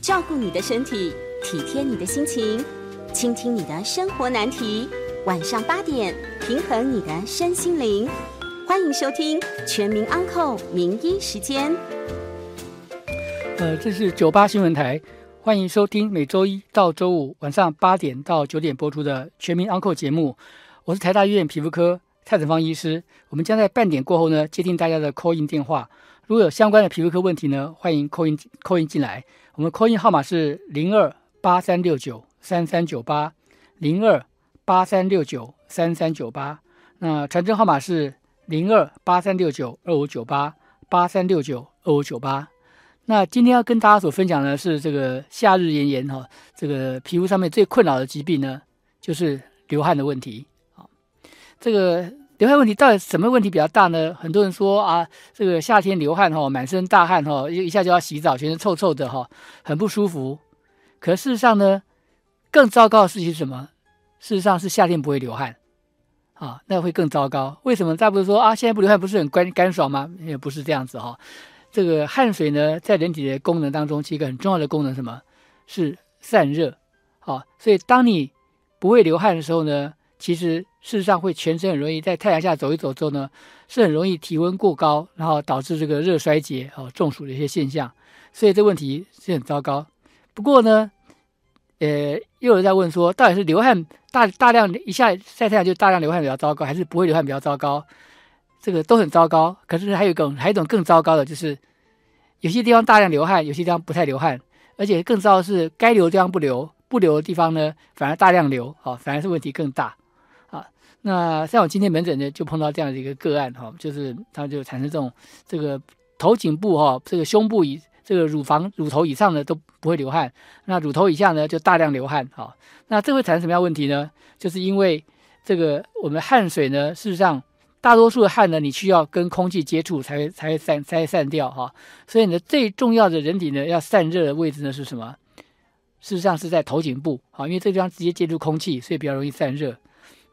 照顾你的身体，体贴你的心情，倾听你的生活难题。晚上八点，平衡你的身心灵。欢迎收听《全民安扣名医时间》。呃，这是九八新闻台，欢迎收听每周一到周五晚上八点到九点播出的《全民安扣节目。我是台大医院皮肤科蔡子芳医师。我们将在半点过后呢，接听大家的 call in 电话。如果有相关的皮肤科问题呢，欢迎 call in call in 进来。我们 call in 号码是零二八三六九三三九八零二八三六九三三九八。那传真号码是零二八三六九二五九八八三六九二五九八。那今天要跟大家所分享的是这个夏日炎炎哈，这个皮肤上面最困扰的疾病呢，就是流汗的问题啊。这个。流汗问题到底什么问题比较大呢？很多人说啊，这个夏天流汗哈，满身大汗哈，一一下就要洗澡，全身臭臭的哈，很不舒服。可事实上呢，更糟糕的事情是什么？事实上是夏天不会流汗啊，那会更糟糕。为什么？再不是说啊，现在不流汗不是很干干爽吗？也不是这样子哈。这个汗水呢，在人体的功能当中，其实一个很重要的功能，什么是散热？好，所以当你不会流汗的时候呢，其实。事实上，会全身很容易在太阳下走一走之后呢，是很容易体温过高，然后导致这个热衰竭、哦中暑的一些现象。所以这问题是很糟糕。不过呢，呃，又有人在问说，到底是流汗大大量一下晒太阳就大量流汗比较糟糕，还是不会流汗比较糟糕？这个都很糟糕。可是还有一种，还有一种更糟糕的，就是有些地方大量流汗，有些地方不太流汗，而且更糟的是，该流的地方不流，不流的地方呢反而大量流，好，反而是问题更大。那像我今天门诊呢，就碰到这样的一个个案哈，就是他就产生这种这个头颈部哈，这个胸部以这个乳房乳头以上的都不会流汗，那乳头以下呢就大量流汗哈。那这会产生什么样问题呢？就是因为这个我们汗水呢，事实上大多数的汗呢，你需要跟空气接触才会才会散才会散掉哈。所以呢，最重要的人体呢要散热的位置呢是什么？事实上是在头颈部啊，因为这地方直接接触空气，所以比较容易散热。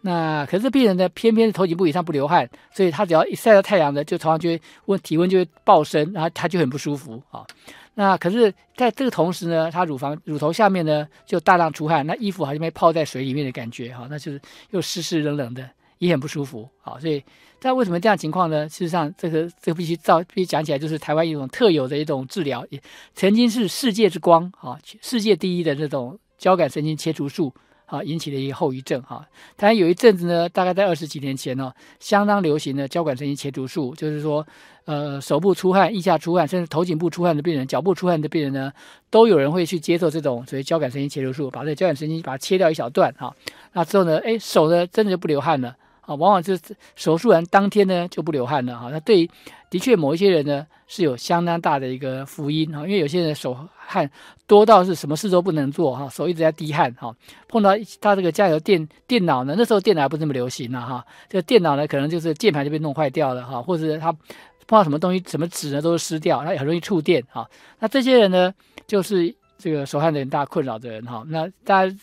那可是病人呢，偏偏头颈部以上不流汗，所以他只要一晒到太阳呢，就常常就会温体温就会暴升，然后他就很不舒服啊。那可是在这个同时呢，他乳房乳头下面呢就大量出汗，那衣服好像被泡在水里面的感觉哈，那就是又湿湿冷冷的，也很不舒服啊。所以，但为什么这样情况呢？事实上，这个这个必须照必须讲起来，就是台湾一种特有的一种治疗，也曾经是世界之光啊，世界第一的这种交感神经切除术。啊，引起的一个后遗症哈。当然有一阵子呢，大概在二十几年前呢，相当流行的交感神经切除术，就是说，呃，手部出汗、腋下出汗，甚至头颈部出汗的病人、脚部出汗的病人呢，都有人会去接受这种所谓交感神经切除术，把这交感神经把它切掉一小段哈。那之后呢，哎，手呢真的就不流汗了啊，往往就是手术完当天呢就不流汗了哈。那对，的确某一些人呢是有相当大的一个福音啊，因为有些人手。汗多到是什么事都不能做哈，手一直在滴汗哈。碰到他这个加油电电脑呢，那时候电脑还不这么流行呢哈。这个电脑呢，可能就是键盘就被弄坏掉了哈，或者他碰到什么东西，什么纸呢都是湿掉，他很容易触电哈。那这些人呢，就是这个手汗的很大困扰的人哈。那大家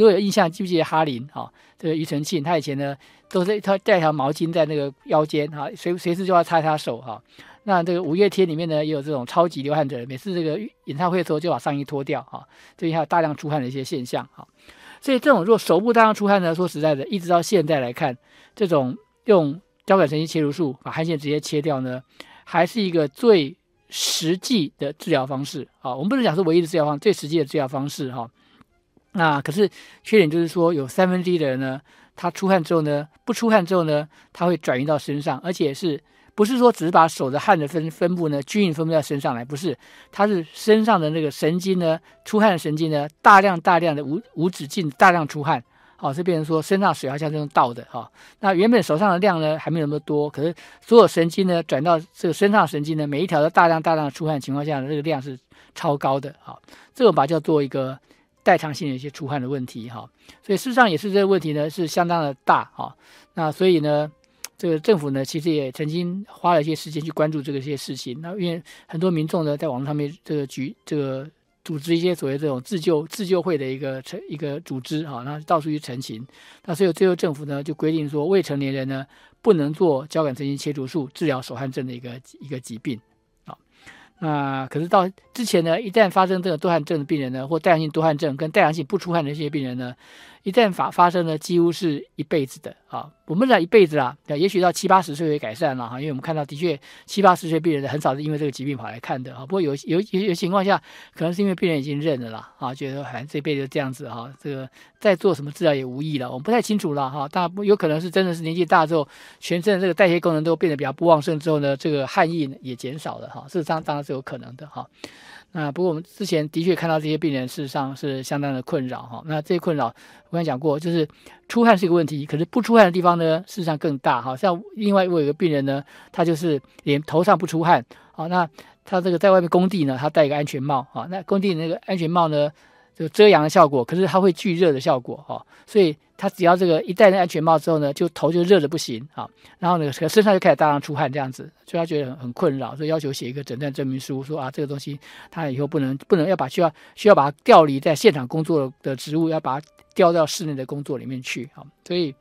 如果有印象，记不记得哈林哈？这个庾澄庆他以前呢，都是他带条毛巾在那个腰间哈，随随时就要擦擦手哈。那这个五月天里面呢，也有这种超级流汗者，每次这个演唱会的时候就把上衣脱掉哈，最近还有大量出汗的一些现象哈。所以这种如果手部大量出汗呢，说实在的，一直到现在来看，这种用交感神经切除术把汗腺直接切掉呢，还是一个最实际的治疗方式啊。我们不能讲是唯一的治疗方，最实际的治疗方式哈。那可是缺点就是说，有三分之一的人呢，他出汗之后呢，不出汗之后呢，他会转移到身上，而且是。不是说只是把手的汗的分分布呢均匀分布在身上来，不是，它是身上的那个神经呢，出汗的神经呢，大量大量的无无止境大量出汗，好，这变成说身上水好像这种倒的哈。那原本手上的量呢还没有那么多，可是所有神经呢转到这个身上神经呢，每一条都大量大量的出汗情况下，这个量是超高的哈。这个把它叫做一个代偿性的一些出汗的问题哈。所以事实上也是这个问题呢是相当的大哈。那所以呢。这个政府呢，其实也曾经花了一些时间去关注这个些事情。那因为很多民众呢，在网络上面这个举这个组织一些所谓这种自救自救会的一个成一个组织啊，那到处去澄清。那所以最后政府呢就规定说，未成年人呢不能做交感神经切除术治疗手汗症的一个一个疾病啊。那可是到之前呢，一旦发生这个多汗症的病人呢，或带阳性多汗症跟带阳性不出汗的这些病人呢，一旦发发生呢，几乎是一辈子的啊。我们讲一辈子啦，也许到七八十岁会改善了哈，因为我们看到的确七八十岁病人很少是因为这个疾病跑来看的啊。不过有有有有情况下，可能是因为病人已经认了啦啊，觉得反正这辈子这样子哈，这个再做什么治疗也无益了。我们不太清楚了哈，当然有可能是真的是年纪大之后，全身的这个代谢功能都变得比较不旺盛之后呢，这个汗液也减少了哈，事实上当然是有可能的哈。那不过我们之前的确看到这些病人，事实上是相当的困扰哈。那这些困扰我刚讲过，就是出汗是一个问题，可是不出汗的地方呢，事实上更大哈。像另外我有个病人呢，他就是连头上不出汗，好，那他这个在外面工地呢，他戴一个安全帽啊，那工地那个安全帽呢？就遮阳的效果，可是它会聚热的效果哈，所以他只要这个一戴那安全帽之后呢，就头就热的不行啊，然后呢，可身上就开始大量出汗这样子，所以他觉得很很困扰，所以要求写一个诊断证明书，说啊这个东西他以后不能不能要把需要需要把它调离在现场工作的职务，要把它调到室内的工作里面去啊，所以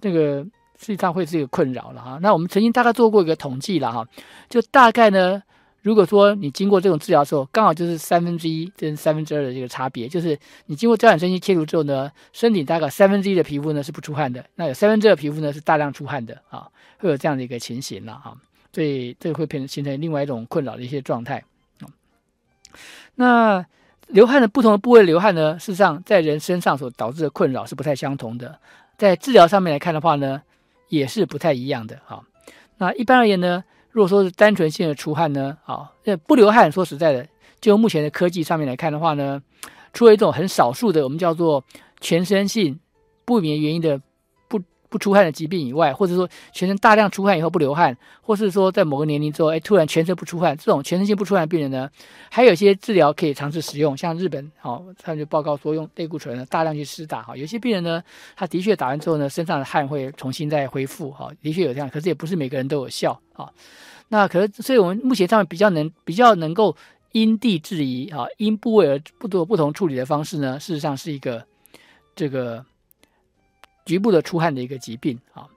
这个实际上会是一个困扰了哈。那我们曾经大概做过一个统计了哈，就大概呢。如果说你经过这种治疗之后，刚好就是三分之一跟三分之二的这个差别，就是你经过交感神经切除之后呢，身体大概三分之一的皮肤呢是不出汗的，那有三分之二皮肤呢是大量出汗的啊，会有这样的一个情形了哈，所以这个会变成形成另外一种困扰的一些状态啊。那流汗的不同的部位流汗呢，事实上在人身上所导致的困扰是不太相同的，在治疗上面来看的话呢，也是不太一样的哈。那一般而言呢。如果说是单纯性的出汗呢，啊，那不流汗，说实在的，就目前的科技上面来看的话呢，除了一种很少数的我们叫做全身性不明原因的不出汗的疾病以外，或者说全身大量出汗以后不流汗，或是说在某个年龄之后，哎，突然全身不出汗，这种全身性不出汗的病人呢，还有一些治疗可以尝试使用，像日本，好，他们就报告说用类固醇呢大量去施打，哈，有些病人呢，他的确打完之后呢，身上的汗会重新再恢复，哈，的确有这样，可是也不是每个人都有效，啊。那可是，所以我们目前上面比较能比较能够因地制宜啊，因部位而不做不同处理的方式呢，事实上是一个这个局部的出汗的一个疾病啊。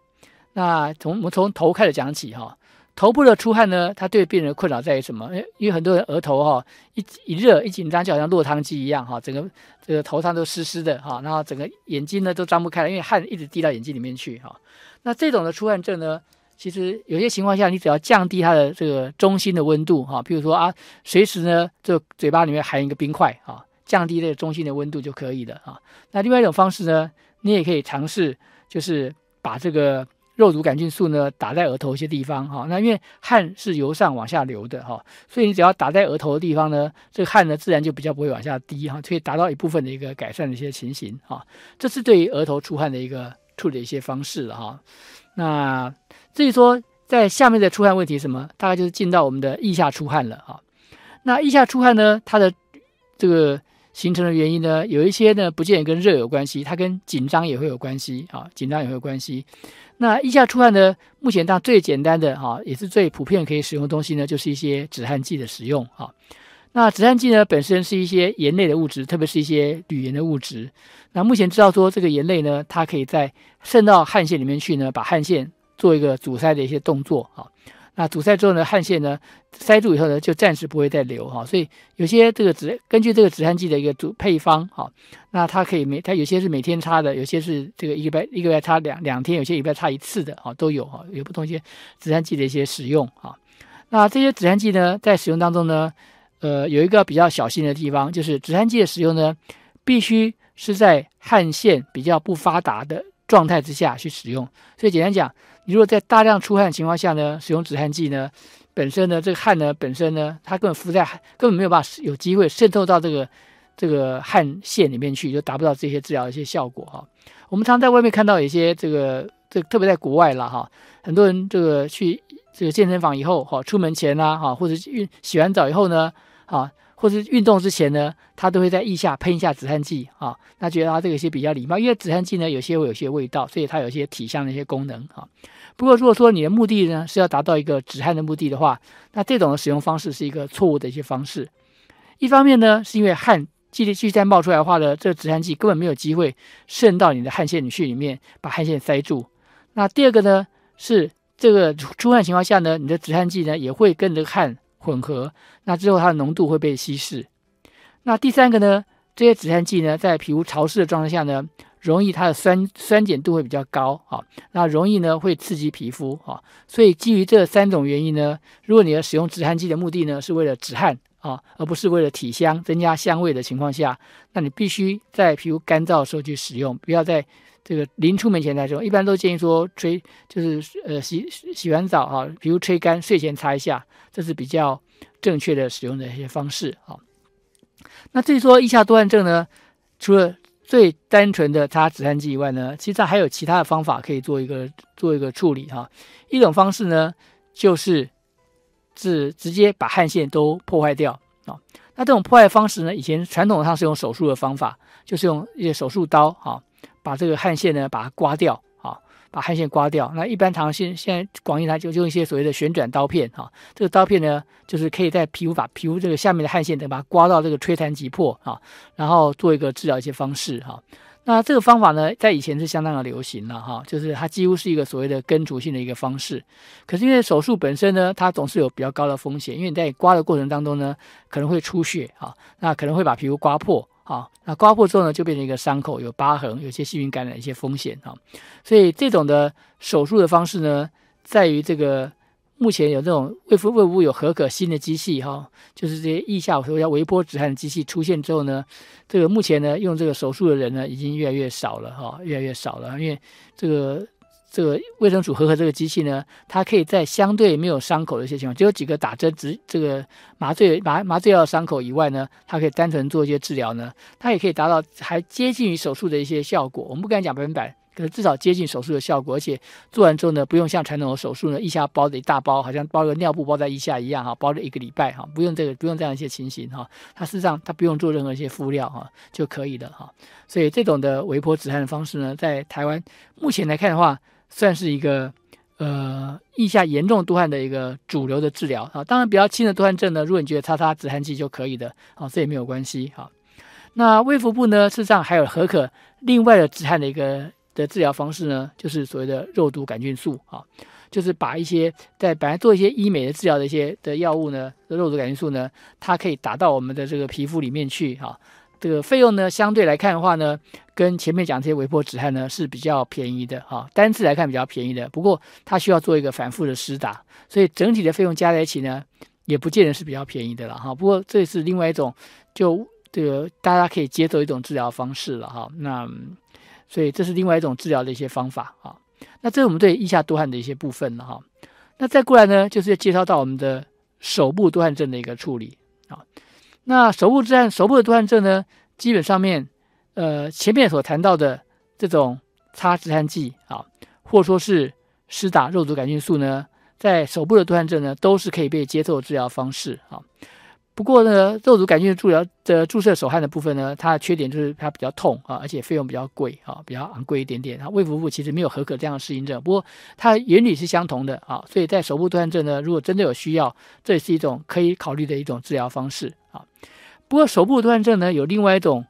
那从我们从头开始讲起哈，头部的出汗呢，它对病人困扰在于什么？因为很多人额头哈一一热一紧张就好像落汤鸡一样哈，整个这个头上都湿湿的哈，然后整个眼睛呢都张不开，因为汗一直滴到眼睛里面去哈。那这种的出汗症呢？其实有些情况下，你只要降低它的这个中心的温度，哈，比如说啊，随时呢，这嘴巴里面含一个冰块，啊，降低这个中心的温度就可以了，啊。那另外一种方式呢，你也可以尝试，就是把这个肉毒杆菌素呢打在额头一些地方，哈。那因为汗是由上往下流的，哈，所以你只要打在额头的地方呢，这个汗呢自然就比较不会往下滴，哈，可以达到一部分的一个改善的一些情形，哈。这是对于额头出汗的一个处理一些方式了，哈。那至于说在下面的出汗问题什么，大概就是进到我们的腋下出汗了哈。那腋下出汗呢，它的这个形成的原因呢，有一些呢不见得跟热有关系，它跟紧张也会有关系啊，紧张也会有关系。那腋下出汗呢，目前它最简单的哈，也是最普遍可以使用的东西呢，就是一些止汗剂的使用啊。那止汗剂呢，本身是一些盐类的物质，特别是一些铝盐的物质。那目前知道说，这个盐类呢，它可以在渗到汗腺里面去呢，把汗腺做一个阻塞的一些动作啊。那阻塞之后呢，汗腺呢塞住以后呢，就暂时不会再流哈。所以有些这个止根据这个止汗剂的一个主配方哈，那它可以每它有些是每天擦的，有些是这个一个月一个月擦两两天，有些一个月擦一次的哈，都有哈，有不同一些止汗剂的一些使用啊。那这些止汗剂呢，在使用当中呢。呃，有一个比较小心的地方，就是止汗剂的使用呢，必须是在汗腺比较不发达的状态之下去使用。所以简单讲，你如果在大量出汗情况下呢，使用止汗剂呢，本身呢，这个汗呢本身呢，它根本浮在根本没有办法有机会渗透到这个这个汗腺里面去，就达不到这些治疗的一些效果哈。我们常在外面看到有些这个这特别在国外了哈，很多人这个去这个健身房以后哈，出门前啦哈，或者运洗完澡以后呢。啊，或是运动之前呢，他都会在腋下喷一下止汗剂啊。他觉得他这个些比较礼貌，因为止汗剂呢有些会有些味道，所以它有些体香的一些功能啊。不过如果说你的目的呢是要达到一个止汗的目的的话，那这种的使用方式是一个错误的一些方式。一方面呢，是因为汗继续继续再冒出来的话呢，这个止汗剂根本没有机会渗到你的汗腺里去里面，把汗腺塞住。那第二个呢，是这个出汗情况下呢，你的止汗剂呢也会跟着汗。混合，那之后它的浓度会被稀释。那第三个呢，这些止汗剂呢，在皮肤潮湿的状态下呢，容易它的酸酸碱度会比较高啊，那容易呢会刺激皮肤啊。所以基于这三种原因呢，如果你要使用止汗剂的目的呢，是为了止汗啊，而不是为了体香、增加香味的情况下，那你必须在皮肤干燥的时候去使用，不要在这个临出门前才用。一般都建议说吹，就是呃洗洗完澡啊，皮肤吹干，睡前擦一下，这是比较正确的使用的一些方式啊。那至于说腋下多汗症呢，除了最单纯的擦止汗剂以外呢，其实还有其他的方法可以做一个做一个处理哈。一种方式呢，就是是直接把汗腺都破坏掉啊。那这种破坏方式呢，以前传统上是用手术的方法，就是用一些手术刀啊，把这个汗腺呢把它刮掉啊。把汗腺刮掉，那一般常现现在广义来就用一些所谓的旋转刀片哈，这个刀片呢，就是可以在皮肤把皮肤这个下面的汗腺等把它刮到这个吹弹即破啊，然后做一个治疗一些方式哈。那这个方法呢，在以前是相当的流行了哈，就是它几乎是一个所谓的根除性的一个方式。可是因为手术本身呢，它总是有比较高的风险，因为你在刮的过程当中呢，可能会出血啊，那可能会把皮肤刮破。啊，那刮破之后呢，就变成一个伤口，有疤痕，有些细菌感染一些风险啊。所以这种的手术的方式呢，在于这个目前有这种胃腹胃部有合可新的机器哈，就是这些腋下说要微波止汗的机器出现之后呢，这个目前呢用这个手术的人呢已经越来越少了哈，越来越少了，因为这个。这个卫生署合合这个机器呢，它可以在相对没有伤口的一些情况，只有几个打针、只这个麻醉麻麻醉药伤口以外呢，它可以单纯做一些治疗呢，它也可以达到还接近于手术的一些效果。我们不敢讲百分百，可是至少接近手术的效果，而且做完之后呢，不用像传统的手术呢，腋下包着一大包，好像包个尿布包在腋下一样哈，包了一个礼拜哈，不用这个，不用这样一些情形哈，它事实上它不用做任何一些敷料哈就可以了哈。所以这种的微波止汗的方式呢，在台湾目前来看的话，算是一个呃腋下严重多汗的一个主流的治疗啊，当然比较轻的多汗症呢，如果你觉得擦擦止汗剂就可以的啊，这也没有关系哈。那微服部呢，事实上还有何可另外的止汗的一个的治疗方式呢，就是所谓的肉毒杆菌素啊，就是把一些在本来做一些医美的治疗的一些的药物呢，肉毒杆菌素呢，它可以打到我们的这个皮肤里面去哈。这个费用呢，相对来看的话呢，跟前面讲这些微波止汗呢是比较便宜的哈，单次来看比较便宜的。不过它需要做一个反复的施打，所以整体的费用加在一起呢，也不见得是比较便宜的了哈。不过这是另外一种，就这个大家可以接受一种治疗方式了哈。那所以这是另外一种治疗的一些方法啊。那这是我们对腋下多汗的一些部分了哈。那再过来呢，就是要介绍到我们的手部多汗症的一个处理啊。那手部之汗、手部的多汗症呢，基本上面，呃，前面所谈到的这种擦止汗剂啊，或说是施打肉毒杆菌素呢，在手部的多汗症呢，都是可以被接受的治疗方式啊。不过呢，肉毒杆菌的治疗的注射手汗的部分呢，它的缺点就是它比较痛啊，而且费用比较贵啊，比较昂贵一点点。它胃腹部其实没有合格这样的适应症，不过它原理是相同的啊，所以在手部多汗症呢，如果真的有需要，这也是一种可以考虑的一种治疗方式啊。不过手部多汗症呢，有另外一种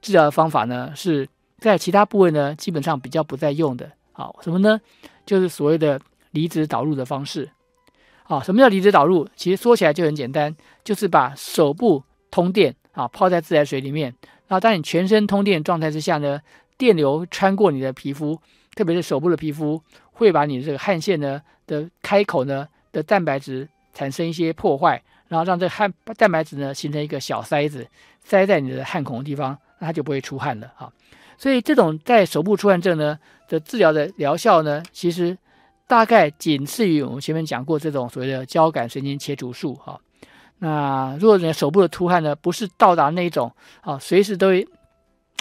治疗的方法呢，是在其他部位呢，基本上比较不再用的。啊，什么呢？就是所谓的离子导入的方式。啊，什么叫离子导入？其实说起来就很简单，就是把手部通电啊，泡在自来水里面。然后当你全身通电状态之下呢，电流穿过你的皮肤，特别是手部的皮肤，会把你这个汗腺呢的开口呢的蛋白质产生一些破坏，然后让这汗蛋白质呢形成一个小塞子，塞在你的汗孔的地方，那它就不会出汗了啊。所以这种在手部出汗症呢的治疗的疗效呢，其实。大概仅次于我们前面讲过这种所谓的交感神经切除术哈。那如果你手部的出汗呢，不是到达那一种啊，随时都会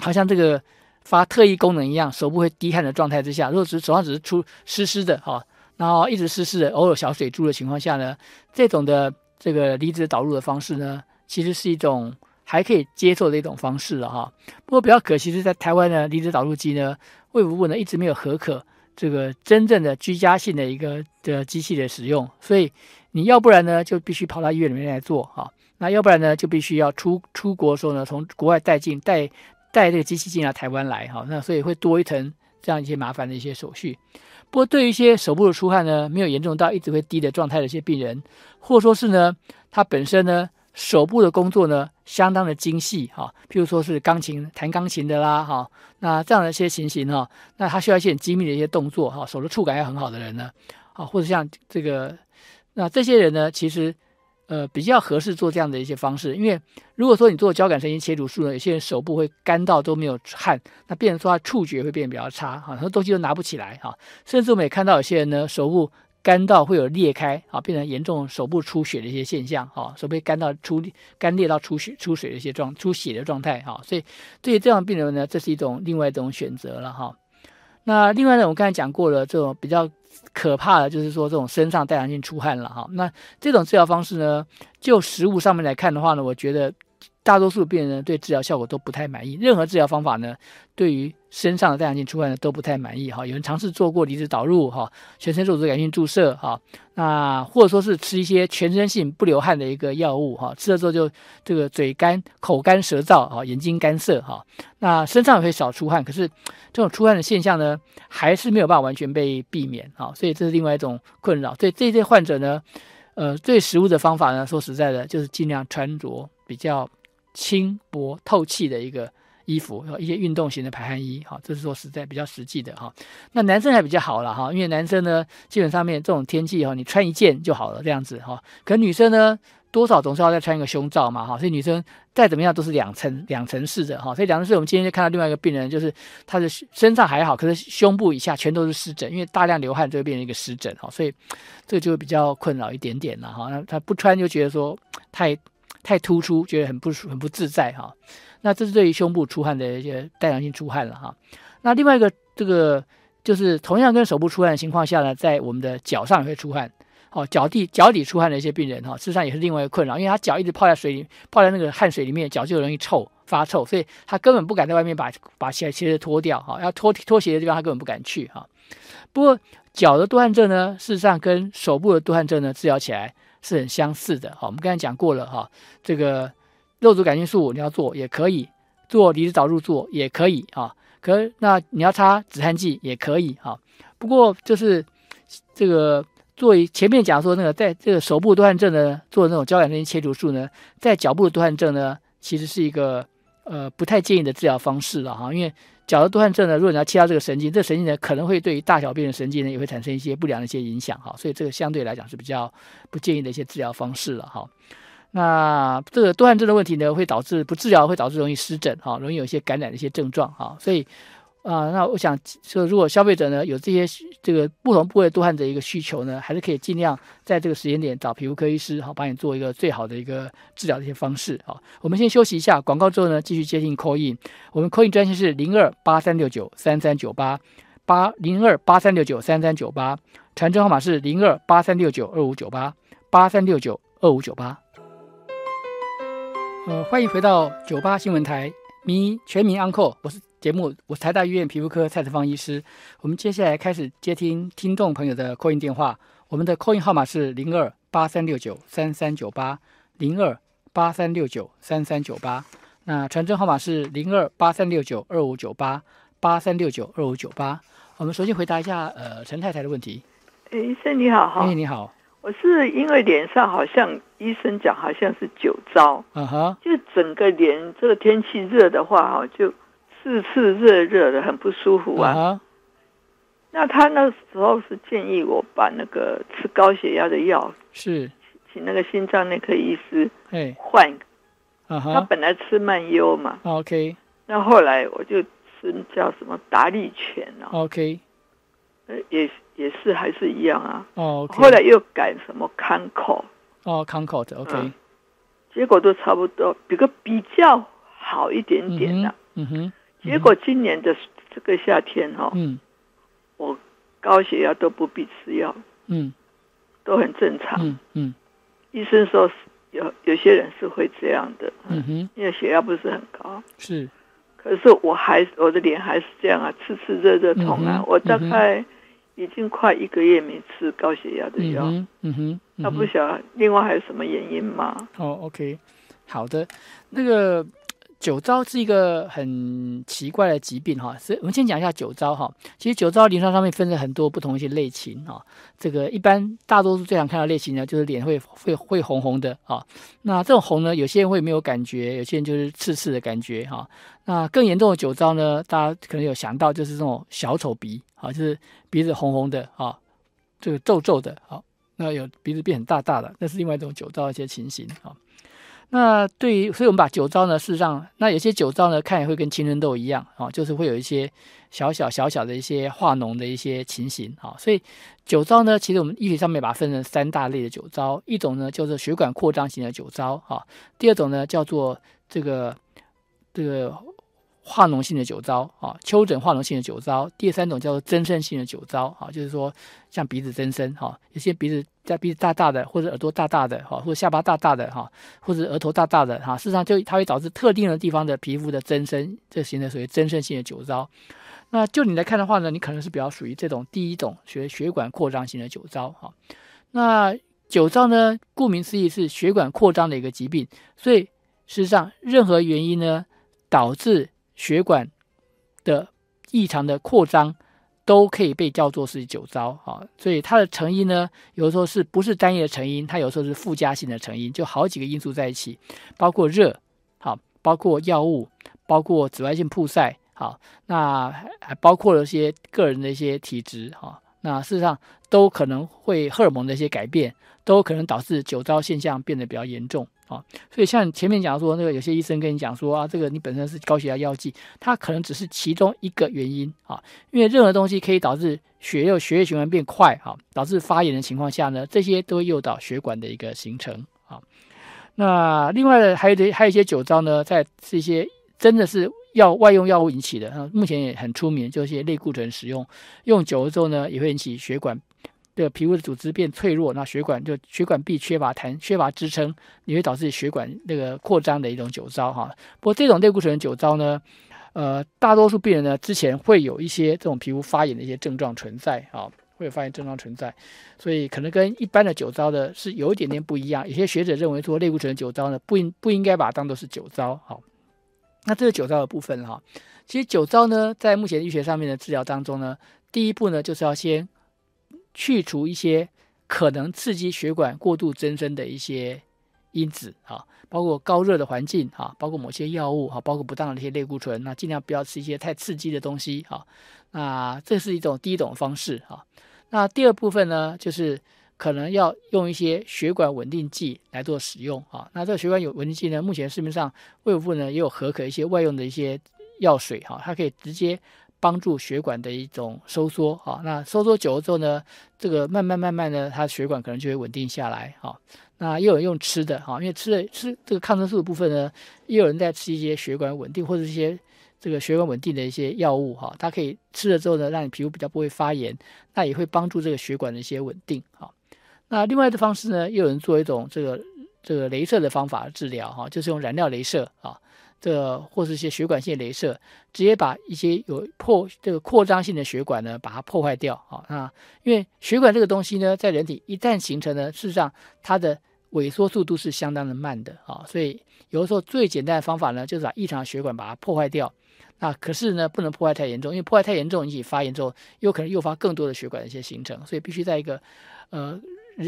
好像这个发特异功能一样，手部会滴汗的状态之下，如果只手上只是出湿湿的哈，然后一直湿湿的，偶尔小水珠的情况下呢，这种的这个离子导入的方式呢，其实是一种还可以接受的一种方式了哈。不过比较可惜是在台湾呢，离子导入机呢，卫福部呢一直没有合可。这个真正的居家性的一个的机器的使用，所以你要不然呢，就必须跑到医院里面来做哈，那要不然呢，就必须要出出国的时候呢，从国外带进带带这个机器进来台湾来哈，那所以会多一层这样一些麻烦的一些手续。不过，对于一些手部的出汗呢，没有严重到一直会滴的状态的一些病人，或说是呢，他本身呢手部的工作呢相当的精细哈，譬如说是钢琴弹钢琴的啦哈，那这样的一些情形哈，那他需要一些很精密的一些动作哈，手的触感要很好的人呢，啊，或者像这个，那这些人呢，其实。呃，比较合适做这样的一些方式，因为如果说你做交感神经切除术呢，有些人手部会干到都没有汗，那变成说他触觉会变得比较差，哈，很多东西都拿不起来，哈，甚至我们也看到有些人呢，手部干到会有裂开，啊，变成严重手部出血的一些现象，哈，手被干到出干裂到出血出水的一些状出血的状态，哈，所以对于这样病人呢，这是一种另外一种选择了，哈。那另外呢，我刚才讲过了，这种比较。可怕的就是说，这种身上带阳性出汗了哈。那这种治疗方式呢，就实物上面来看的话呢，我觉得。大多数病人对治疗效果都不太满意，任何治疗方法呢，对于身上的带氧性出汗呢都不太满意哈。有人尝试做过离子导入哈，全身肉毒杆菌注射哈，那或者说是吃一些全身性不流汗的一个药物哈，吃了之后就这个嘴干、口干舌燥啊，眼睛干涩哈，那身上也会少出汗，可是这种出汗的现象呢，还是没有办法完全被避免啊，所以这是另外一种困扰。所以这些患者呢，呃，最实物的方法呢，说实在的，就是尽量穿着比较。轻薄透气的一个衣服，一些运动型的排汗衣，哈，这是说实在比较实际的哈。那男生还比较好了哈，因为男生呢，基本上面这种天气哈，你穿一件就好了这样子哈。可女生呢，多少总是要再穿一个胸罩嘛哈，所以女生再怎么样都是两层两层式的哈。所以两层式，我们今天就看到另外一个病人，就是他的身上还好，可是胸部以下全都是湿疹，因为大量流汗就会变成一个湿疹哈，所以这个就会比较困扰一点点了哈。那他不穿就觉得说太。太突出，觉得很不很不自在哈。那这是对于胸部出汗的一些带阳性出汗了哈。那另外一个这个就是同样跟手部出汗的情况下呢，在我们的脚上也会出汗。哦，脚底脚底出汗的一些病人哈，事实上也是另外一个困扰，因为他脚一直泡在水里，泡在那个汗水里面，脚就容易臭发臭，所以他根本不敢在外面把把鞋鞋子脱掉哈。要脱脱鞋的地方他根本不敢去哈。不过脚的多汗症呢，事实上跟手部的多汗症呢治疗起来。是很相似的哈，我们刚才讲过了哈，这个肉毒杆菌素你要做也可以，做离子导入做也可以啊，可那你要擦止汗剂也可以哈。不过就是这个作为前面讲说那个在这个手部多汗症呢，做那种交感神经切除术呢，在脚部多汗症呢，其实是一个呃不太建议的治疗方式了哈，因为。脚的多汗症呢，如果你要切掉这个神经，这神经呢可能会对于大小便的神经呢也会产生一些不良的一些影响哈，所以这个相对来讲是比较不建议的一些治疗方式了哈。那这个多汗症的问题呢，会导致不治疗会导致容易湿疹哈，容易有一些感染的一些症状哈，所以。啊，那我想说，如果消费者呢有这些这个不同部位多汗的一个需求呢，还是可以尽量在这个时间点找皮肤科医师，好帮你做一个最好的一个治疗的一些方式。好，我们先休息一下广告之后呢，继续接听 call in。我们 call in 专线是零二八三六九三三九八八零二八三六九三三九八，传真号码是零二八三六九二五九八八三六九二五九八。呃，欢迎回到九八新闻台，迷全民 uncle，我是。节目，我是台大医院皮肤科蔡志芳医师。我们接下来开始接听听众朋友的 call in 电话。我们的 call in 号码是零二八三六九三三九八零二八三六九三三九八。那传真号码是零二八三六九二五九八八三六九二五九八。我们首先回答一下呃陈太太的问题。哎，医生你好，哈。哎，你好。我是因为脸上好像医生讲好像是酒糟，嗯哼，就整个脸这个天气热的话哈就。次次热热的，很不舒服啊。那他那时候是建议我把那个吃高血压的药，是请那个心脏内科医师哎换。他本来吃慢优嘛，OK。那后来我就吃叫什么达利全哦，OK。呃，也也是还是一样啊。哦，后来又改什么康口哦，康口的 OK。结果都差不多，比个比较好一点点的。嗯哼。结果今年的这个夏天哈，嗯，我高血压都不必吃药，嗯，都很正常，嗯嗯，医生说有有些人是会这样的，嗯哼，因为血压不是很高，是，可是我还我的脸还是这样啊，刺刺热热痛啊，我大概已经快一个月没吃高血压的药，嗯哼，那不晓得另外还有什么原因吗？哦，OK，好的，那个。酒糟是一个很奇怪的疾病哈，所以我们先讲一下酒糟哈。其实酒糟临床上面分了很多不同一些类型啊。这个一般大多数最常看到类型呢，就是脸会会会红红的啊。那这种红呢，有些人会没有感觉，有些人就是刺刺的感觉哈。那更严重的酒糟呢，大家可能有想到就是这种小丑鼻啊，就是鼻子红红的啊，这个皱皱的啊，那有鼻子变很大大的，那是另外一种酒糟的一些情形啊。那对于，所以我们把酒糟呢，事实上，那有些酒糟呢，看也会跟青春痘一样啊，就是会有一些小小小小的一些化脓的一些情形啊。所以酒糟呢，其实我们医学上面把它分成三大类的酒糟，一种呢叫做血管扩张型的酒糟啊，第二种呢叫做这个这个。化脓性的酒糟啊，丘疹化脓性的酒糟，第三种叫做增生性的酒糟啊，就是说像鼻子增生哈，有些鼻子在鼻子大大的，或者耳朵大大的哈，或者下巴大大的哈，或者额头大大的哈，事实上就它会导致特定的地方的皮肤的增生，这形成属于增生性的酒糟。那就你来看的话呢，你可能是比较属于这种第一种血血管扩张型的酒糟哈。那酒糟呢，顾名思义是血管扩张的一个疾病，所以事实上任何原因呢导致血管的异常的扩张都可以被叫做是酒糟啊，所以它的成因呢，有时候是不是单一的成因，它有时候是附加性的成因，就好几个因素在一起，包括热，好，包括药物，包括紫外线曝晒，好，那还包括了一些个人的一些体质，哈，那事实上都可能会荷尔蒙的一些改变，都可能导致酒糟现象变得比较严重。啊，所以像前面讲说，那个有些医生跟你讲说啊，这个你本身是高血压药剂，它可能只是其中一个原因啊。因为任何东西可以导致血液血液循环变快，哈，导致发炎的情况下呢，这些都会诱导血管的一个形成啊。那另外的还有的还有一些酒糟呢，在这些真的是药外用药物引起的，目前也很出名，就是一些类固醇使用用久了之后呢，也会引起血管。的皮肤的组织变脆弱，那血管就血管壁缺乏弹缺乏支撑，也会导致血管那个扩张的一种酒糟哈。不过这种类固醇酒糟呢，呃，大多数病人呢之前会有一些这种皮肤发炎的一些症状存在啊，会有发炎症状存在，所以可能跟一般的酒糟的是有一点点不一样。有些学者认为说类固醇酒糟呢不应不应该把它当做是酒糟好。那这个酒糟的部分哈，其实酒糟呢在目前医学上面的治疗当中呢，第一步呢就是要先。去除一些可能刺激血管过度增生的一些因子啊，包括高热的环境啊，包括某些药物啊，包括不当的一些类固醇，那尽量不要吃一些太刺激的东西啊。那这是一种第一种方式啊。那第二部分呢，就是可能要用一些血管稳定剂来做使用啊。那这个血管有稳定剂呢，目前市面上卫福部呢也有合可一些外用的一些药水哈，它可以直接。帮助血管的一种收缩啊，那收缩久了之后呢，这个慢慢慢慢的，它血管可能就会稳定下来啊。那又有用吃的哈，因为吃的吃这个抗生素的部分呢，也有人在吃一些血管稳定或者一些这个血管稳定的一些药物哈，它可以吃了之后呢，让你皮肤比较不会发炎，那也会帮助这个血管的一些稳定哈。那另外的方式呢，又有人做一种这个这个镭射的方法治疗哈，就是用燃料镭射啊。这或是一些血管性镭射，直接把一些有破这个扩张性的血管呢，把它破坏掉啊。那因为血管这个东西呢，在人体一旦形成呢，事实上它的萎缩速度是相当的慢的啊。所以有的时候最简单的方法呢，就是把异常血管把它破坏掉。那可是呢，不能破坏太严重，因为破坏太严重引起发炎之后，有可能诱发更多的血管的一些形成。所以必须在一个呃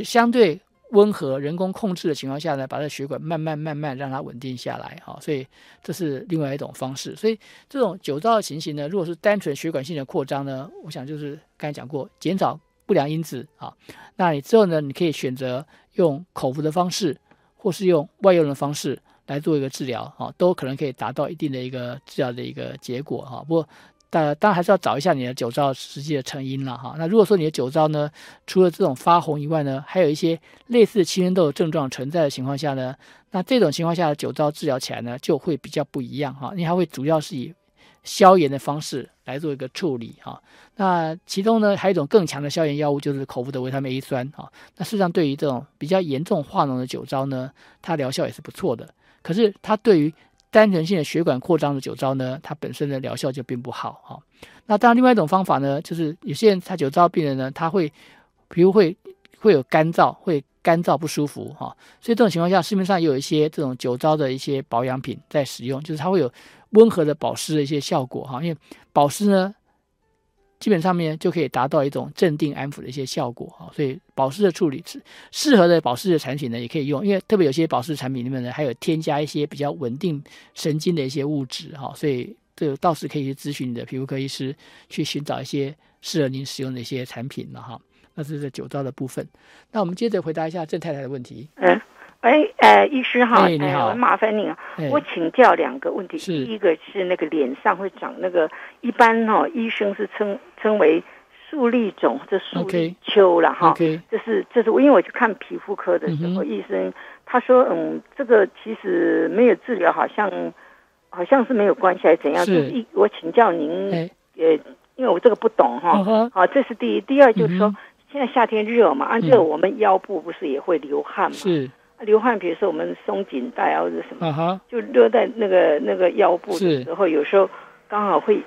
相对。温和人工控制的情况下呢，把这血管慢慢慢慢让它稳定下来，哈，所以这是另外一种方式。所以这种酒糟的情形呢，如果是单纯血管性的扩张呢，我想就是刚才讲过，减少不良因子啊，那你之后呢，你可以选择用口服的方式，或是用外用的方式来做一个治疗，啊，都可能可以达到一定的一个治疗的一个结果，哈。不过。呃，当然还是要找一下你的酒糟实际的成因了哈。那如果说你的酒糟呢，除了这种发红以外呢，还有一些类似青春痘症状存在的情况下呢，那这种情况下的酒糟治疗起来呢，就会比较不一样哈。你还会主要是以消炎的方式来做一个处理哈。那其中呢，还有一种更强的消炎药物，就是口服的维他命 A 酸哈。那事实上，对于这种比较严重化脓的酒糟呢，它疗效也是不错的。可是它对于单纯性的血管扩张的酒糟呢，它本身的疗效就并不好哈。那当然，另外一种方法呢，就是有些人他酒糟病人呢，他会皮肤会会有干燥，会干燥不舒服哈。所以这种情况下，市面上也有一些这种酒糟的一些保养品在使用，就是它会有温和的保湿的一些效果哈。因为保湿呢。基本上面就可以达到一种镇定安抚的一些效果啊，所以保湿的处理是适合的保湿的产品呢，也可以用，因为特别有些保湿产品里面呢，还有添加一些比较稳定神经的一些物质哈，所以这个倒是可以去咨询你的皮肤科医师，去寻找一些适合您使用的一些产品了哈。那这是酒糟的部分，那我们接着回答一下郑太太的问题。嗯。哎，呃，医师哈，哎，麻烦你啊，我请教两个问题。第一个是那个脸上会长那个，一般哈，医生是称称为粟粒肿，这粟粒丘了哈。这是这是我因为我去看皮肤科的时候，医生他说，嗯，这个其实没有治疗，好像好像是没有关系，还是怎样？是一我请教您，呃，因为我这个不懂哈。好，这是第一。第二就是说，现在夏天热嘛，按热我们腰部不是也会流汗嘛？是。流汗，比如说我们松紧带啊或者什么，就勒在那个那个腰部的时候，有时候刚好会，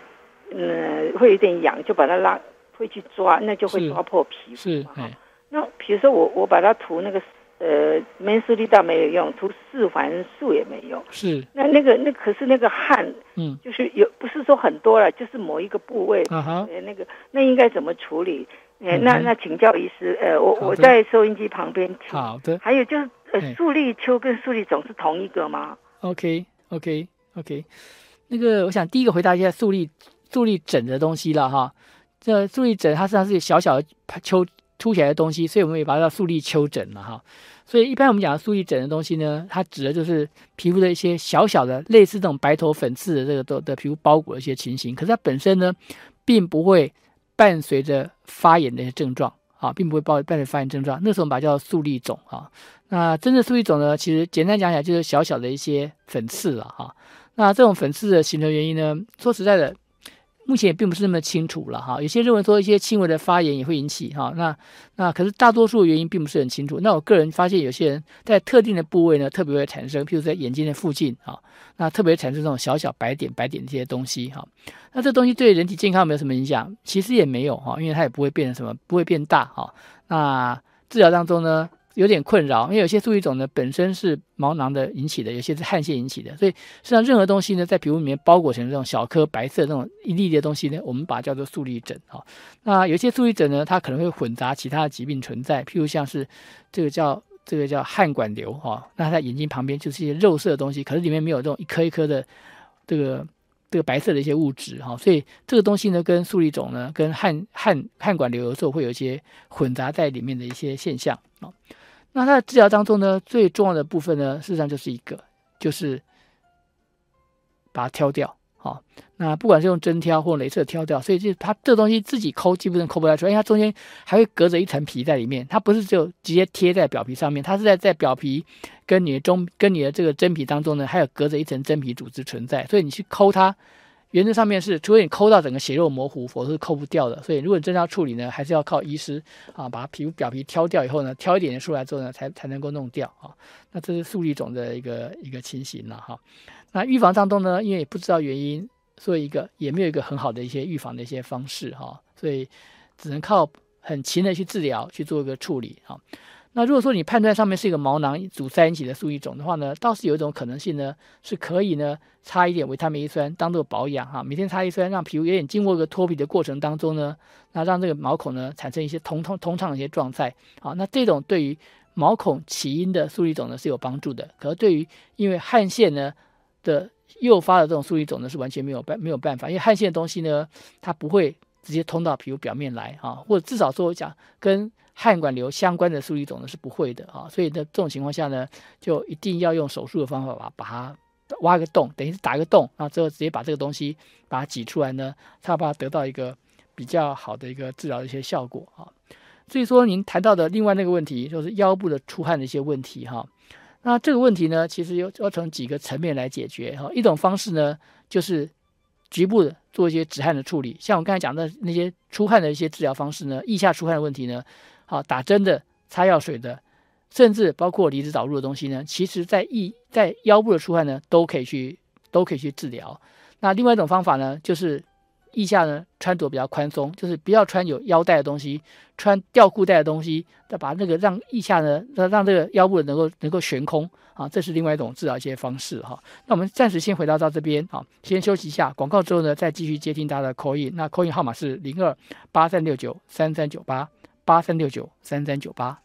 嗯，会有点痒，就把它拉，会去抓，那就会抓破皮肤嘛。那比如说我我把它涂那个呃，美斯利大没有用，涂四环素也没用。是。那那个那可是那个汗，嗯，就是有不是说很多了，就是某一个部位，呃，那个那应该怎么处理？哎，那那请教医师，呃，我我在收音机旁边听。好的。还有就是。呃，树立秋跟树立种是同一个吗？OK，OK，OK。那个，我想第一个回答一下树立树立疹的东西了哈。这树立疹它实际上是小小的丘凸起来的东西，所以我们也把它叫树立丘疹了哈。所以一般我们讲的树立疹的东西呢，它指的就是皮肤的一些小小的类似这种白头粉刺的这个的的皮肤包裹的一些情形。可是它本身呢，并不会伴随着发炎的一些症状啊，并不会伴伴随发炎症状。那时候我们把它叫粟粒肿啊。那真正粟粒肿呢，其实简单讲起来就是小小的一些粉刺了哈。那这种粉刺的形成原因呢，说实在的，目前也并不是那么清楚了哈。有些认为说一些轻微的发炎也会引起哈。那那可是大多数原因并不是很清楚。那我个人发现有些人在特定的部位呢，特别会产生，譬如在眼睛的附近啊，那特别产生这种小小白点白点这些东西哈。那这东西对人体健康没有什么影响？其实也没有哈，因为它也不会变成什么，不会变大哈。那治疗当中呢？有点困扰，因为有些粟粒肿呢本身是毛囊的引起的，有些是汗腺引起的，所以实际上任何东西呢在皮肤里面包裹成这种小颗白色那种一粒粒的东西呢，我们把它叫做粟粒疹哈。那有些粟粒疹呢，它可能会混杂其他的疾病存在，譬如像是这个叫这个叫汗管瘤哈，那它眼睛旁边就是一些肉色的东西，可是里面没有这种一颗一颗的这个这个白色的一些物质哈，所以这个东西呢跟粟粒肿呢跟汗汗汗管瘤有时候会有一些混杂在里面的一些现象啊。那它的治疗当中呢，最重要的部分呢，事实上就是一个，就是把它挑掉。好，那不管是用针挑或镭射挑掉，所以就它这东西自己抠基本上抠不出来，因为它中间还会隔着一层皮在里面，它不是就直接贴在表皮上面，它是在在表皮跟你的中跟你的这个真皮当中呢，还有隔着一层真皮组织存在，所以你去抠它。原则上面是，除非你抠到整个血肉模糊，否则是抠不掉的。所以，如果你真的要处理呢，还是要靠医师啊，把皮肤表皮挑掉以后呢，挑一点点出来之后呢，才才能够弄掉啊。那这是粟粒肿的一个一个情形了哈。那预防当中呢，因为也不知道原因，所以一个也没有一个很好的一些预防的一些方式哈，所以只能靠很勤的去治疗去做一个处理啊。那如果说你判断上面是一个毛囊阻塞引起的粟粒肿的话呢，倒是有一种可能性呢，是可以呢擦一点维他命 A 酸当做保养哈，每天擦一酸，让皮肤有点经过一个脱皮的过程当中呢，那让这个毛孔呢产生一些通通通畅的一些状态，好，那这种对于毛孔起因的粟粒肿呢是有帮助的，可是对于因为汗腺呢的诱发的这种粟粒肿呢是完全没有办没有办法，因为汗腺的东西呢它不会直接通到皮肤表面来啊，或者至少说讲跟汗管瘤相关的粟粒肿呢是不会的啊，所以呢这种情况下呢，就一定要用手术的方法把把它挖个洞，等于是打一个洞，然后之后直接把这个东西把它挤出来呢，才把它得到一个比较好的一个治疗的一些效果啊。所以说您谈到的另外那个问题，就是腰部的出汗的一些问题哈。那这个问题呢，其实要要从几个层面来解决哈。一种方式呢，就是局部的做一些止汗的处理，像我刚才讲的那些出汗的一些治疗方式呢，腋下出汗的问题呢。好，打针的、擦药水的，甚至包括离子导入的东西呢，其实在腋在腰部的出汗呢，都可以去都可以去治疗。那另外一种方法呢，就是腋下呢穿着比较宽松，就是不要穿有腰带的东西，穿吊裤带的东西，再把那个让腋下呢让让这个腰部能够能够悬空啊，这是另外一种治疗一些方式哈。那我们暂时先回到到这边啊，先休息一下广告之后呢，再继续接听大家的 call in。那 call in 号码是零二八三六九三三九八八三六九三三九八。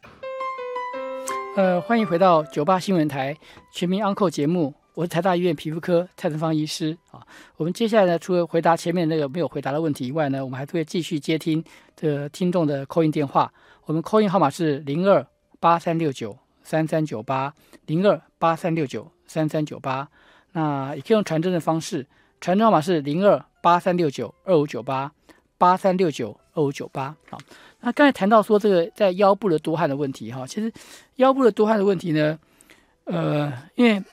呃，欢迎回到九八新闻台全民 Uncle 节目。我是台大医院皮肤科蔡成芳医师啊。我们接下来呢，除了回答前面那个没有回答的问题以外呢，我们还会继续接听这个听众的 call in 电话。我们 call in 号码是零二八三六九三三九八零二八三六九三三九八。那也可以用传真的方式，传真号码是零二八三六九二五九八八三六九二五九八。好，那刚才谈到说这个在腰部的多汗的问题哈，其实腰部的多汗的问题呢，呃，因为。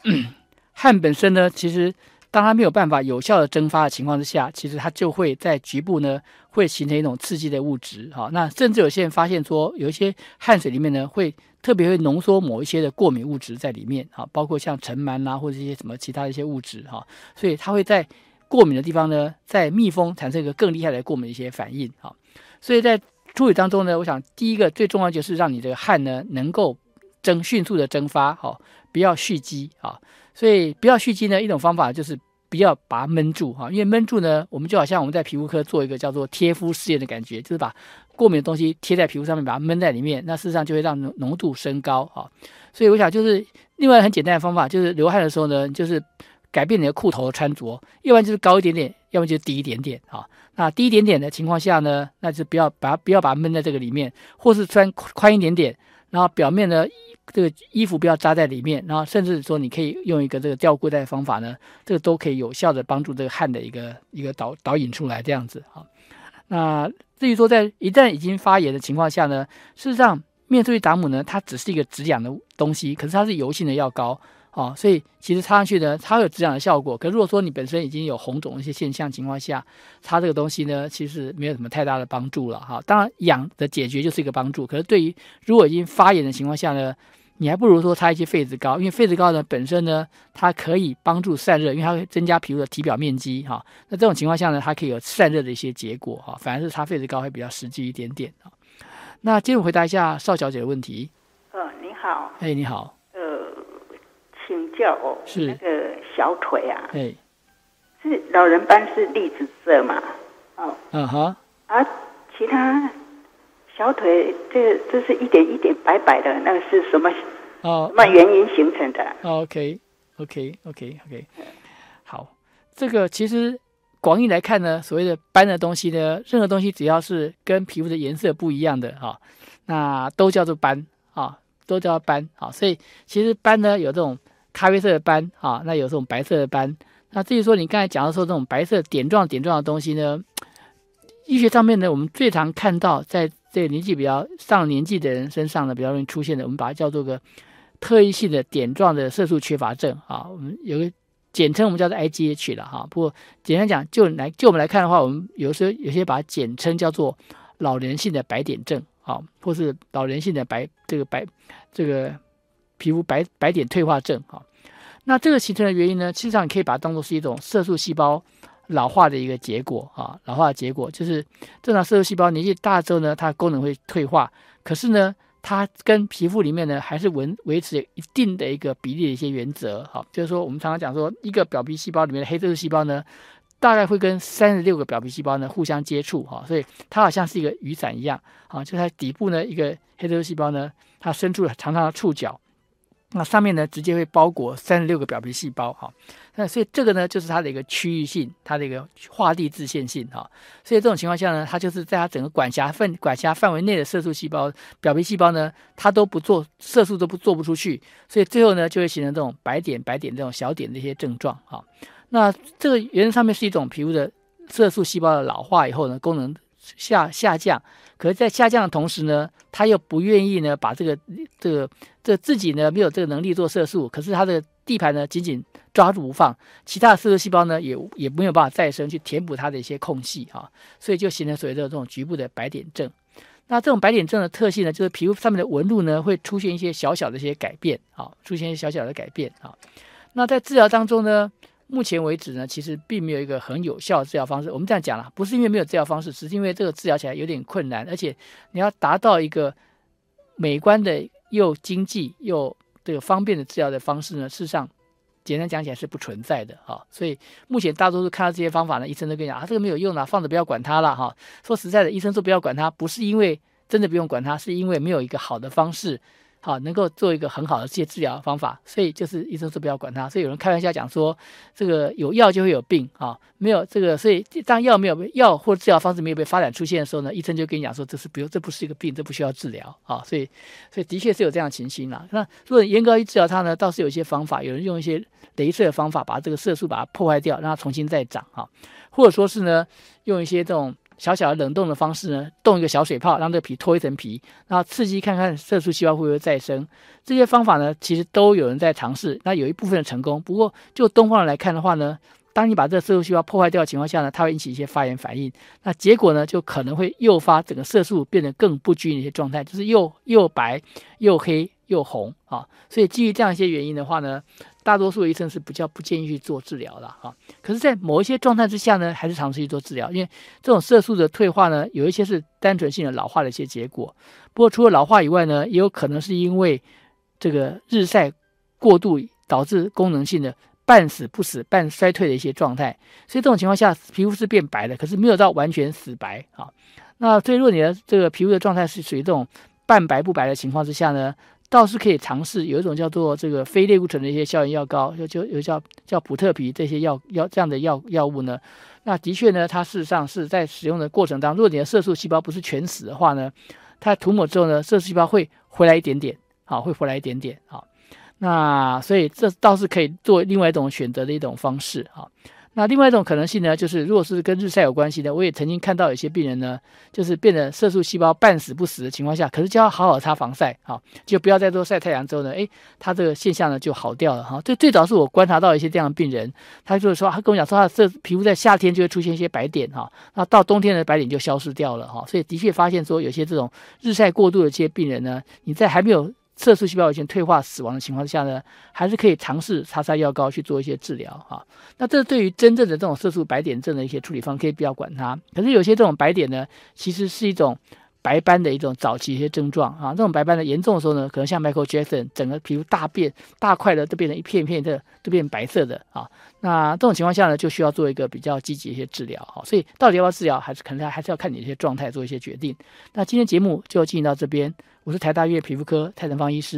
汗本身呢，其实当它没有办法有效的蒸发的情况之下，其实它就会在局部呢会形成一种刺激的物质。哈，那甚至有些人发现说，有一些汗水里面呢会特别会浓缩某一些的过敏物质在里面。哈，包括像尘螨啊，或者一些什么其他的一些物质。哈，所以它会在过敏的地方呢，在密封产生一个更厉害的过敏的一些反应。哈，所以在处理当中呢，我想第一个最重要就是让你这个汗呢能够蒸迅速的蒸发。哈，不要蓄积。啊。所以不要蓄积呢，一种方法就是不要把它闷住哈，因为闷住呢，我们就好像我们在皮肤科做一个叫做贴敷试验的感觉，就是把过敏的东西贴在皮肤上面，把它闷在里面，那事实上就会让浓度升高哈。所以我想就是另外很简单的方法，就是流汗的时候呢，就是改变你的裤头的穿着，要不然就是高一点点，要么就是低一点点啊。那低一点点的情况下呢，那就不要把它不要把它闷在这个里面，或是穿宽一点点，然后表面呢。这个衣服不要扎在里面，然后甚至说你可以用一个这个吊裤带的方法呢，这个都可以有效的帮助这个汗的一个一个导导引出来这样子啊。那至于说在一旦已经发炎的情况下呢，事实上面对达姆呢，它只是一个止痒的东西，可是它是油性的药膏。啊，所以其实擦上去呢，它有止痒的效果。可如果说你本身已经有红肿一些现象情况下，擦这个东西呢，其实没有什么太大的帮助了哈。当然，痒的解决就是一个帮助。可是对于如果已经发炎的情况下呢，你还不如说擦一些痱子膏，因为痱子膏呢本身呢，它可以帮助散热，因为它会增加皮肤的体表面积哈。那这种情况下呢，它可以有散热的一些结果哈。反而是擦痱子膏会比较实际一点点啊。那接着回答一下邵小姐的问题。呃，你好。哎，你好。呃请教哦，是那个小腿啊，哎，是老人斑是栗子色嘛？哦，嗯哼，啊，其他小腿这这是一点一点白白的，那个是什么？哦，什么原因形成的？OK，OK，OK，OK，好，这个其实广义来看呢，所谓的斑的东西呢，任何东西只要是跟皮肤的颜色不一样的哈，那都叫做斑啊，都叫斑啊，所以其实斑呢有这种。咖啡色的斑啊，那有这种白色的斑。那至于说你刚才讲的说这种白色点状点状的东西呢，医学上面呢，我们最常看到在这个年纪比较上年纪的人身上呢，比较容易出现的，我们把它叫做个特异性的点状的色素缺乏症啊。我们有个简称，我们叫做 IGH 了哈。不过简单讲，就来就我们来看的话，我们有时候有些把它简称叫做老年性的白点症啊，或是老年性的白这个白这个。皮肤白白点退化症啊，那这个形成的原因呢，实际上你可以把它当做是一种色素细胞老化的一个结果啊，老化的结果就是正常色素细胞年纪大之后呢，它功能会退化，可是呢，它跟皮肤里面呢还是维维持一定的一个比例的一些原则哈，就是说我们常常讲说，一个表皮细胞里面的黑色素细胞呢，大概会跟三十六个表皮细胞呢互相接触哈，所以它好像是一个雨伞一样啊，就在底部呢一个黑色素细胞呢，它伸出了长长的触角。那上面呢，直接会包裹三十六个表皮细胞，哈，那所以这个呢，就是它的一个区域性，它的一个画地自限性，哈，所以这种情况下呢，它就是在它整个管辖范管辖范围内的色素细胞、表皮细胞呢，它都不做色素都不做不出去，所以最后呢，就会形成这种白点、白点这种小点的一些症状，哈，那这个原则上面是一种皮肤的色素细胞的老化以后呢，功能。下下降，可是，在下降的同时呢，他又不愿意呢，把这个这个这自己呢没有这个能力做色素，可是他的地盘呢紧紧抓住不放，其他的色素细胞呢也也没有办法再生去填补它的一些空隙啊，所以就形成所谓的这种局部的白点症。那这种白点症的特性呢，就是皮肤上面的纹路呢会出现一些小小的一些改变啊，出现一些小小的改变啊。那在治疗当中呢，目前为止呢，其实并没有一个很有效的治疗方式。我们这样讲了，不是因为没有治疗方式，只是因为这个治疗起来有点困难，而且你要达到一个美观的又经济又这个方便的治疗的方式呢，事实上简单讲起来是不存在的哈。所以目前大多数看到这些方法呢，医生都跟你讲啊，这个没有用啊，放着不要管它了哈。说实在的，医生说不要管它，不是因为真的不用管它，是因为没有一个好的方式。好，能够做一个很好的这些治疗方法，所以就是医生说不要管它。所以有人开玩笑讲说，这个有药就会有病啊，没有这个，所以当药没有药或治疗方式没有被发展出现的时候呢，医生就跟你讲说，这是不用，这不是一个病，这不需要治疗啊。所以，所以的确是有这样的情形啦。那如果严格去治疗它呢，倒是有一些方法，有人用一些镭射的方法把这个色素把它破坏掉，让它重新再长啊，或者说是呢，用一些这种。小小的冷冻的方式呢，冻一个小水泡，让这个皮脱一层皮，然后刺激看看色素细胞会不会再生。这些方法呢，其实都有人在尝试，那有一部分的成功。不过就东方人来看的话呢，当你把这个色素细胞破坏掉的情况下呢，它会引起一些发炎反应，那结果呢，就可能会诱发整个色素变得更不均匀的一些状态，就是又又白又黑又红啊。所以基于这样一些原因的话呢。大多数医生是比较不建议去做治疗的哈，可是，在某一些状态之下呢，还是尝试去做治疗，因为这种色素的退化呢，有一些是单纯性的老化的一些结果。不过，除了老化以外呢，也有可能是因为这个日晒过度导致功能性的半死不死、半衰退的一些状态。所以，这种情况下，皮肤是变白的，可是没有到完全死白啊。那所以，如果你的这个皮肤的状态是属于这种半白不白的情况之下呢？倒是可以尝试有一种叫做这个非类固醇的一些消炎药膏，就就有叫叫普特皮这些药药这样的药药物呢。那的确呢，它事实上是在使用的过程当中，如果你的色素细胞不是全死的话呢，它涂抹之后呢，色素细胞会回来一点点，好，会回来一点点，好。那所以这倒是可以做另外一种选择的一种方式，啊。那另外一种可能性呢，就是如果是跟日晒有关系的，我也曾经看到有些病人呢，就是变得色素细胞半死不死的情况下，可是就要好好擦防晒，好，就不要再多晒太阳之后呢，诶，他这个现象呢就好掉了哈。最最早是我观察到一些这样的病人，他就是说，他跟我讲说，他这皮肤在夏天就会出现一些白点哈，那到冬天的白点就消失掉了哈。所以的确发现说，有些这种日晒过度的这些病人呢，你在还没有色素细胞已经退化死亡的情况下呢，还是可以尝试擦擦药膏去做一些治疗哈。那这对于真正的这种色素白点症的一些处理方，可以不要管它。可是有些这种白点呢，其实是一种白斑的一种早期一些症状啊。这种白斑的严重的时候呢，可能像 Michael Jackson，整个皮肤大变大块的都变成一片一片的，都变白色的啊。那这种情况下呢，就需要做一个比较积极一些治疗哈。所以到底要不要治疗，还是可能还是要看你一些状态做一些决定。那今天节目就进行到这边，我是台大医院皮肤科蔡成芳医师。